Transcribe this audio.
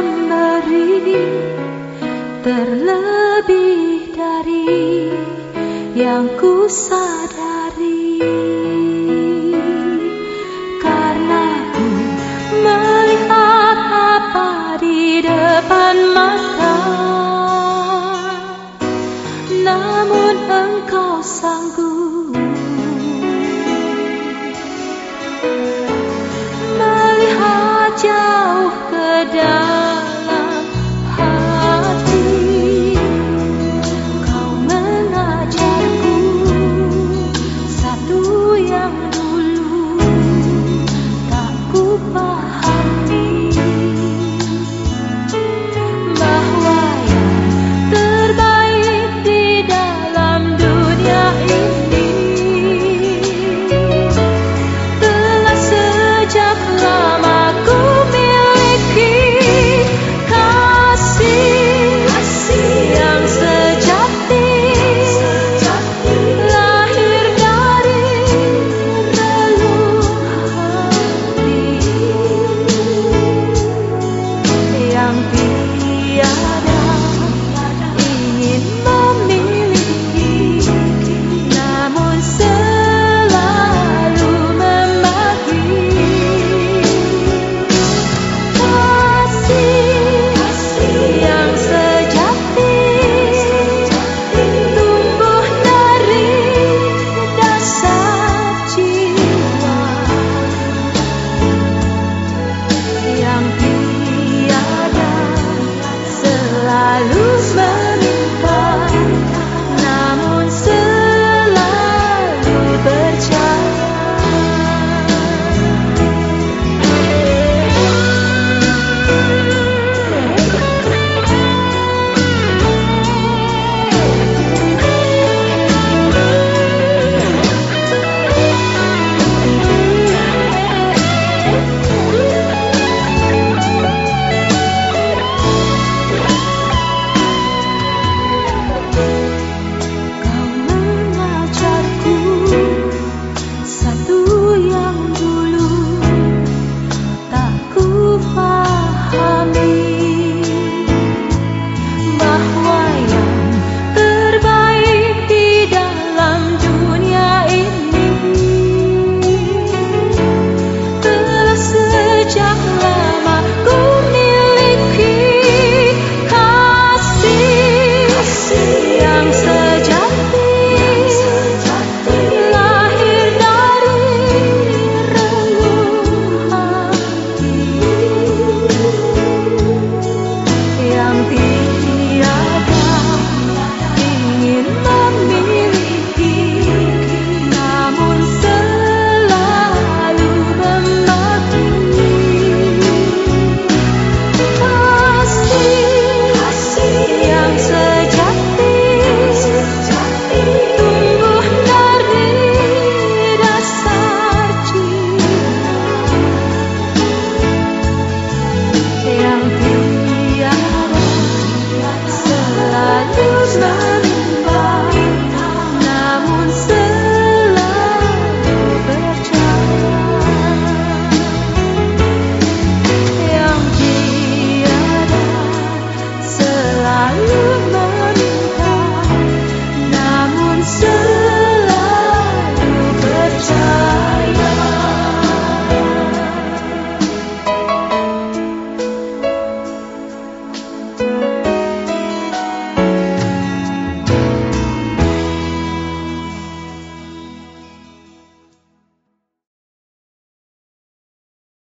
hari terlebih dari yang ku sadari. Karena ku melihat apa di depan mata namun engkau sanggup